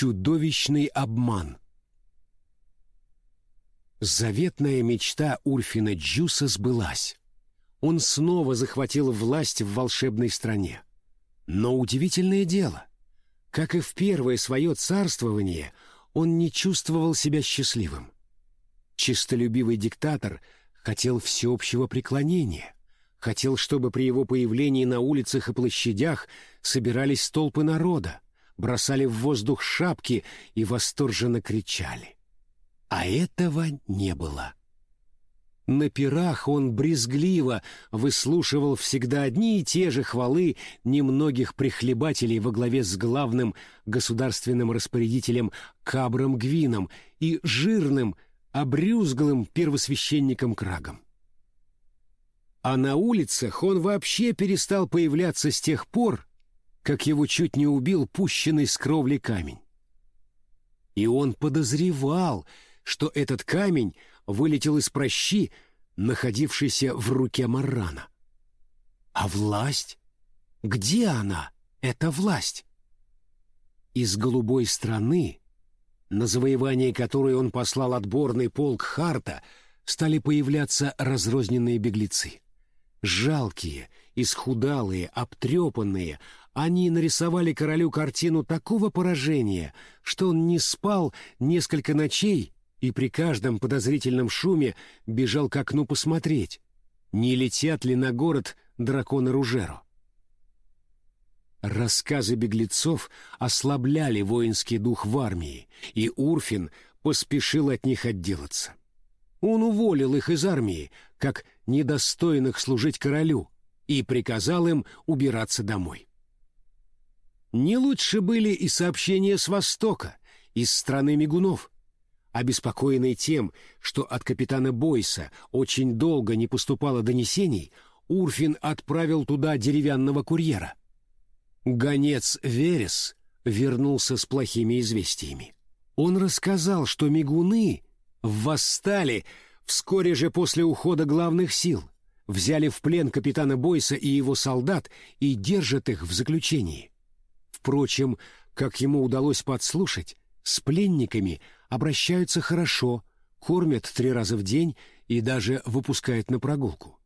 Чудовищный обман. Заветная мечта Урфина Джуса сбылась. Он снова захватил власть в волшебной стране. Но удивительное дело, как и в первое свое царствование, он не чувствовал себя счастливым. Чистолюбивый диктатор хотел всеобщего преклонения, хотел, чтобы при его появлении на улицах и площадях собирались толпы народа, бросали в воздух шапки и восторженно кричали. А этого не было. На пирах он брезгливо выслушивал всегда одни и те же хвалы немногих прихлебателей во главе с главным государственным распорядителем Кабром Гвином и жирным, обрюзглым первосвященником Крагом. А на улицах он вообще перестал появляться с тех пор, как его чуть не убил пущенный с кровли камень. И он подозревал, что этот камень вылетел из прощи, находившейся в руке Маррана. А власть? Где она, эта власть? Из голубой страны, на завоевание которой он послал отборный полк Харта, стали появляться разрозненные беглецы. Жалкие, исхудалые, обтрепанные, они нарисовали королю картину такого поражения, что он не спал несколько ночей и при каждом подозрительном шуме бежал к окну посмотреть, не летят ли на город драконы Ружеро. Рассказы беглецов ослабляли воинский дух в армии, и Урфин поспешил от них отделаться. Он уволил их из армии, как недостойных служить королю, и приказал им убираться домой. Не лучше были и сообщения с Востока, из страны мигунов. Обеспокоенный тем, что от капитана Бойса очень долго не поступало донесений, Урфин отправил туда деревянного курьера. Гонец Верес вернулся с плохими известиями. Он рассказал, что мигуны восстали вскоре же после ухода главных сил, взяли в плен капитана Бойса и его солдат и держат их в заключении. Впрочем, как ему удалось подслушать, с пленниками обращаются хорошо, кормят три раза в день и даже выпускают на прогулку.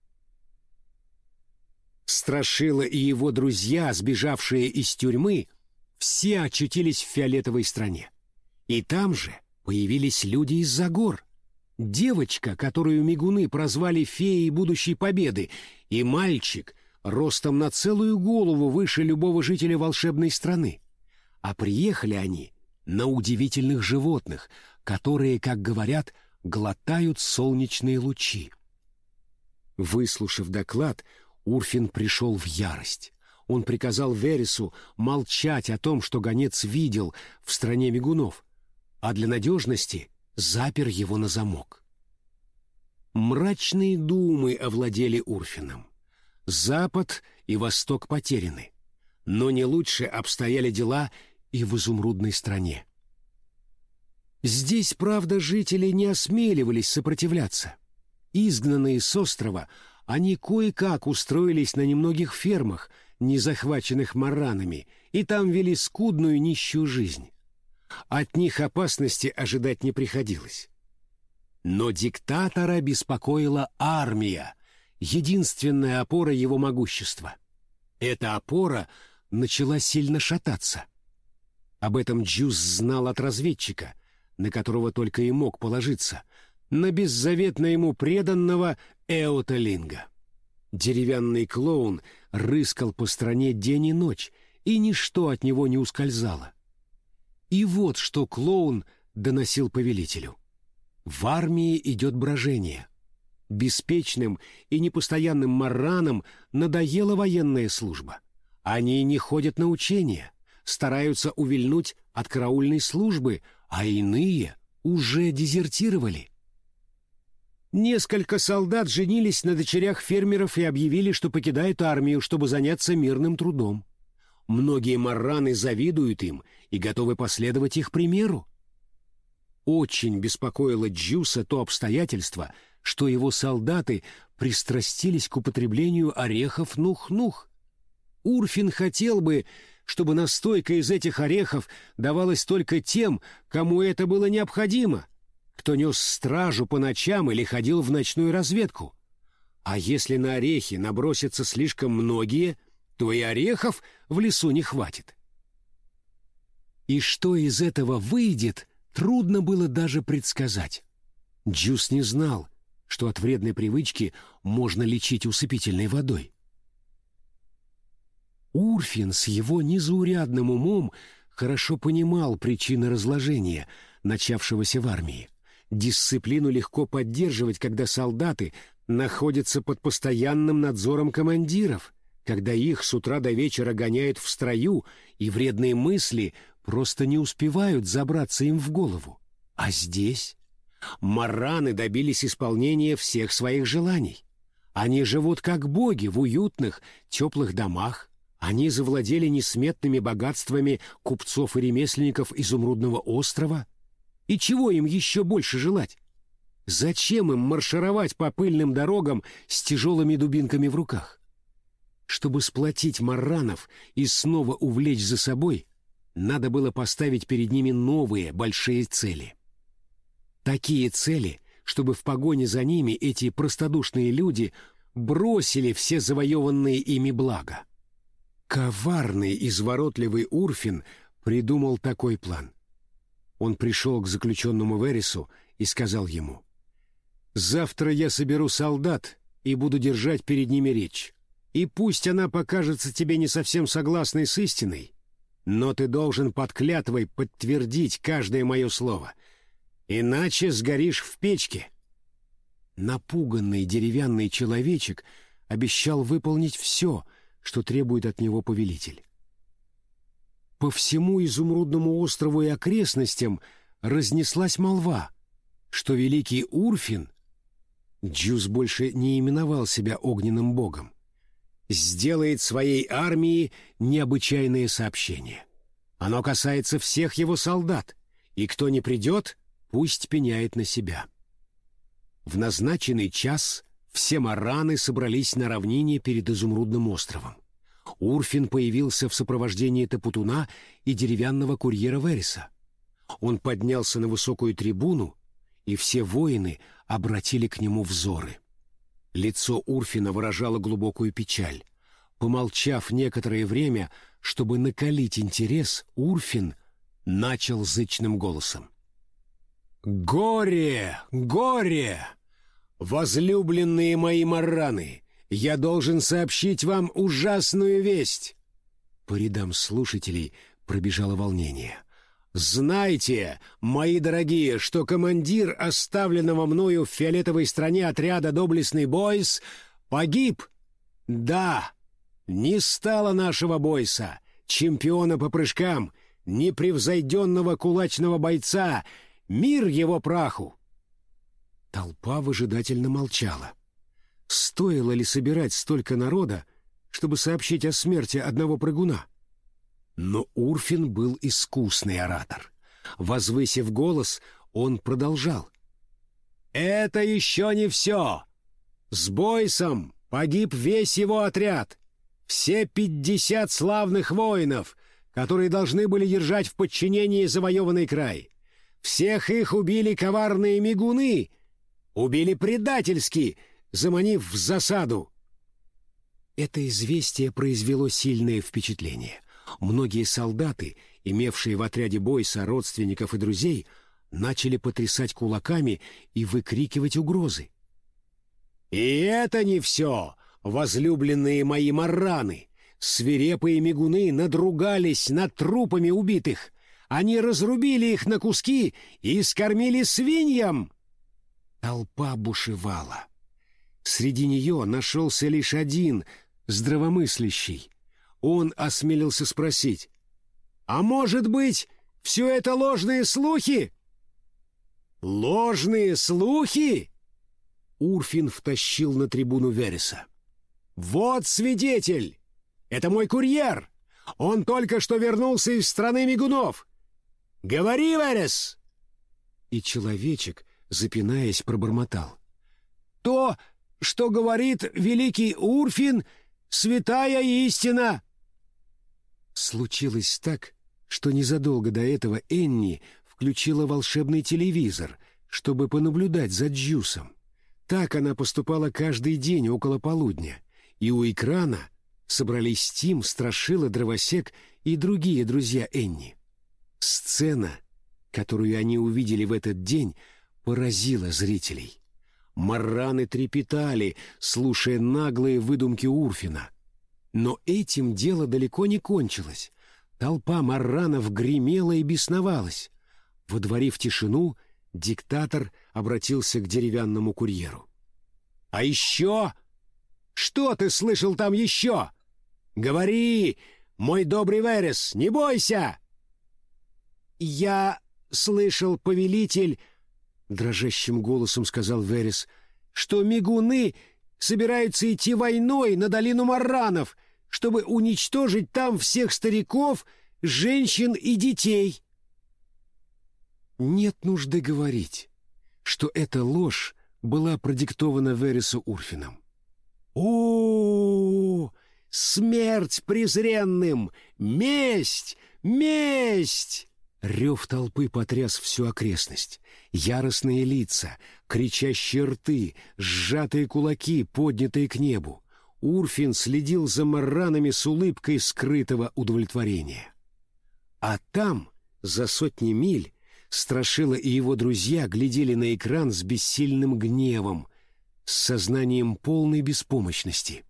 Страшила и его друзья, сбежавшие из тюрьмы, все очутились в фиолетовой стране. И там же появились люди из-за гор. Девочка, которую мигуны прозвали феей будущей победы, и мальчик, ростом на целую голову выше любого жителя волшебной страны. А приехали они на удивительных животных, которые, как говорят, глотают солнечные лучи. Выслушав доклад, Урфин пришел в ярость. Он приказал Вересу молчать о том, что гонец видел в стране мигунов, а для надежности запер его на замок. Мрачные думы овладели Урфином. Запад и Восток потеряны. Но не лучше обстояли дела и в изумрудной стране. Здесь, правда, жители не осмеливались сопротивляться. Изгнанные с острова, они кое-как устроились на немногих фермах, не захваченных маранами, и там вели скудную нищую жизнь. От них опасности ожидать не приходилось. Но диктатора беспокоила армия, единственная опора его могущества. Эта опора начала сильно шататься. Об этом Джуз знал от разведчика, на которого только и мог положиться, на беззаветно ему преданного Эота Линга. Деревянный клоун рыскал по стране день и ночь, и ничто от него не ускользало. И вот что клоун доносил повелителю. В армии идет брожение. Беспечным и непостоянным маранам надоела военная служба. Они не ходят на учения, стараются увильнуть от караульной службы, а иные уже дезертировали. Несколько солдат женились на дочерях фермеров и объявили, что покидают армию, чтобы заняться мирным трудом. Многие марраны завидуют им и готовы последовать их примеру. Очень беспокоило Джуса то обстоятельство, что его солдаты пристрастились к употреблению орехов нух-нух. Урфин хотел бы, чтобы настойка из этих орехов давалась только тем, кому это было необходимо, кто нес стражу по ночам или ходил в ночную разведку. А если на орехи набросятся слишком многие, то и орехов в лесу не хватит. И что из этого выйдет, трудно было даже предсказать. Джус не знал, что от вредной привычки можно лечить усыпительной водой. Урфин с его незаурядным умом хорошо понимал причины разложения, начавшегося в армии. Дисциплину легко поддерживать, когда солдаты находятся под постоянным надзором командиров, когда их с утра до вечера гоняют в строю, и вредные мысли просто не успевают забраться им в голову. А здесь мараны добились исполнения всех своих желаний. Они живут как боги в уютных, теплых домах, они завладели несметными богатствами купцов и ремесленников изумрудного острова. И чего им еще больше желать? Зачем им маршировать по пыльным дорогам с тяжелыми дубинками в руках? Чтобы сплотить марранов и снова увлечь за собой, надо было поставить перед ними новые большие цели. Такие цели, чтобы в погоне за ними эти простодушные люди бросили все завоеванные ими блага. Коварный, изворотливый Урфин придумал такой план. Он пришел к заключенному Вересу и сказал ему, «Завтра я соберу солдат и буду держать перед ними речь. И пусть она покажется тебе не совсем согласной с истиной, но ты должен под клятвой подтвердить каждое мое слово, иначе сгоришь в печке». Напуганный деревянный человечек обещал выполнить все — что требует от него повелитель. По всему изумрудному острову и окрестностям разнеслась молва, что великий Урфин, Джуз больше не именовал себя огненным богом, сделает своей армии необычайное сообщение. Оно касается всех его солдат, и кто не придет, пусть пеняет на себя. В назначенный час все мараны собрались на равнине перед Изумрудным островом. Урфин появился в сопровождении Тапутуна и деревянного курьера Вериса. Он поднялся на высокую трибуну, и все воины обратили к нему взоры. Лицо Урфина выражало глубокую печаль. Помолчав некоторое время, чтобы накалить интерес, Урфин начал зычным голосом. «Горе! Горе! «Возлюбленные мои мараны, я должен сообщить вам ужасную весть!» По рядам слушателей пробежало волнение. «Знайте, мои дорогие, что командир оставленного мною в фиолетовой стране отряда «Доблестный Бойс» погиб! Да, не стало нашего Бойса, чемпиона по прыжкам, непревзойденного кулачного бойца, мир его праху!» Толпа выжидательно молчала. Стоило ли собирать столько народа, чтобы сообщить о смерти одного прыгуна? Но Урфин был искусный оратор. Возвысив голос, он продолжал. «Это еще не все! С Бойсом погиб весь его отряд, все пятьдесят славных воинов, которые должны были держать в подчинении завоеванный край. Всех их убили коварные мигуны — Убили предательски, заманив в засаду. Это известие произвело сильное впечатление. Многие солдаты, имевшие в отряде бойса родственников и друзей, начали потрясать кулаками и выкрикивать угрозы. «И это не все, возлюбленные мои марраны! Свирепые мигуны надругались над трупами убитых! Они разрубили их на куски и скормили свиньям!» Толпа бушевала. Среди нее нашелся лишь один, здравомыслящий. Он осмелился спросить, «А может быть, все это ложные слухи?» «Ложные слухи?» Урфин втащил на трибуну Вереса. «Вот свидетель! Это мой курьер! Он только что вернулся из страны мигунов! Говори, Верес!» И человечек, запинаясь, пробормотал. «То, что говорит великий Урфин, святая истина!» Случилось так, что незадолго до этого Энни включила волшебный телевизор, чтобы понаблюдать за Джусом. Так она поступала каждый день около полудня, и у экрана собрались Тим, Страшила, Дровосек и другие друзья Энни. Сцена, которую они увидели в этот день, поразила зрителей. Марраны трепетали, слушая наглые выдумки Урфина. Но этим дело далеко не кончилось. Толпа марранов гремела и бесновалась. Водворив тишину, диктатор обратился к деревянному курьеру. «А еще? Что ты слышал там еще? Говори, мой добрый Верес, не бойся!» «Я слышал, повелитель...» дрожащим голосом сказал Верес, что мигуны собираются идти войной на долину Марранов, чтобы уничтожить там всех стариков, женщин и детей. Нет нужды говорить, что эта ложь была продиктована Вересу Урфином. О, смерть презренным! Месть! Месть! Рев толпы потряс всю окрестность. Яростные лица, кричащие рты, сжатые кулаки, поднятые к небу. Урфин следил за маранами с улыбкой скрытого удовлетворения. А там, за сотни миль, Страшила и его друзья глядели на экран с бессильным гневом, с сознанием полной беспомощности.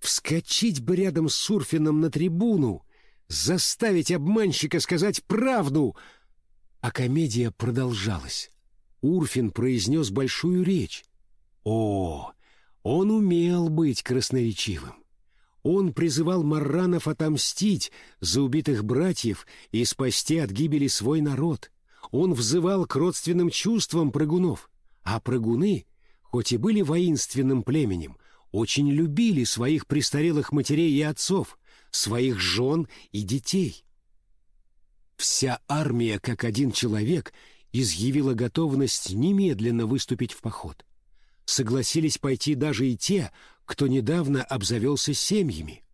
Вскочить бы рядом с Урфином на трибуну — заставить обманщика сказать правду. А комедия продолжалась. Урфин произнес большую речь. О, он умел быть красноречивым. Он призывал Марранов отомстить за убитых братьев и спасти от гибели свой народ. Он взывал к родственным чувствам прыгунов, а прыгуны, хоть и были воинственным племенем, очень любили своих престарелых матерей и отцов, своих жен и детей. Вся армия, как один человек, изъявила готовность немедленно выступить в поход. Согласились пойти даже и те, кто недавно обзавелся семьями.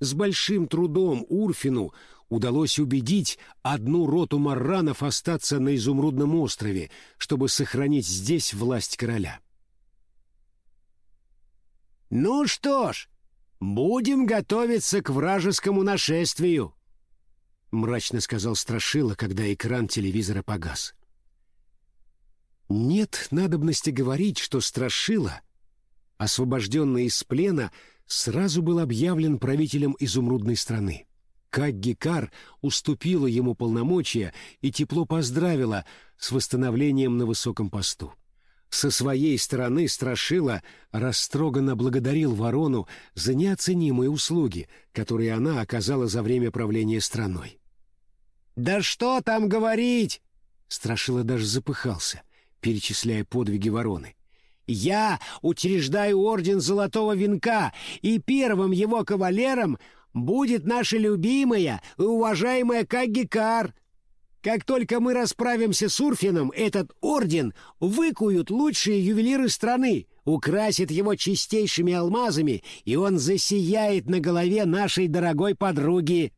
С большим трудом Урфину удалось убедить одну роту марранов остаться на Изумрудном острове, чтобы сохранить здесь власть короля. «Ну что ж», «Будем готовиться к вражескому нашествию», — мрачно сказал Страшила, когда экран телевизора погас. Нет надобности говорить, что Страшила, освобожденный из плена, сразу был объявлен правителем изумрудной страны. Как Гекар уступила ему полномочия и тепло поздравила с восстановлением на высоком посту. Со своей стороны Страшила растроганно благодарил Ворону за неоценимые услуги, которые она оказала за время правления страной. «Да что там говорить!» Страшила даже запыхался, перечисляя подвиги Вороны. «Я учреждаю орден Золотого Венка, и первым его кавалером будет наша любимая и уважаемая Каггикар!» Как только мы расправимся с Урфином, этот орден выкуют лучшие ювелиры страны, украсят его чистейшими алмазами, и он засияет на голове нашей дорогой подруги.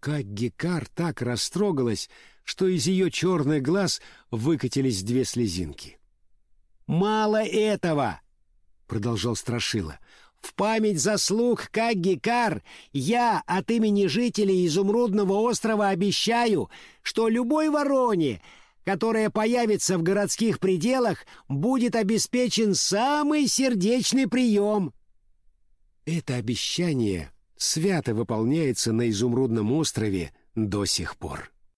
Как Гекар так растрогалась, что из ее черных глаз выкатились две слезинки. «Мало этого!» — продолжал Страшила. В память заслуг Каггикар я от имени жителей Изумрудного острова обещаю, что любой вороне, которая появится в городских пределах, будет обеспечен самый сердечный прием. Это обещание свято выполняется на Изумрудном острове до сих пор.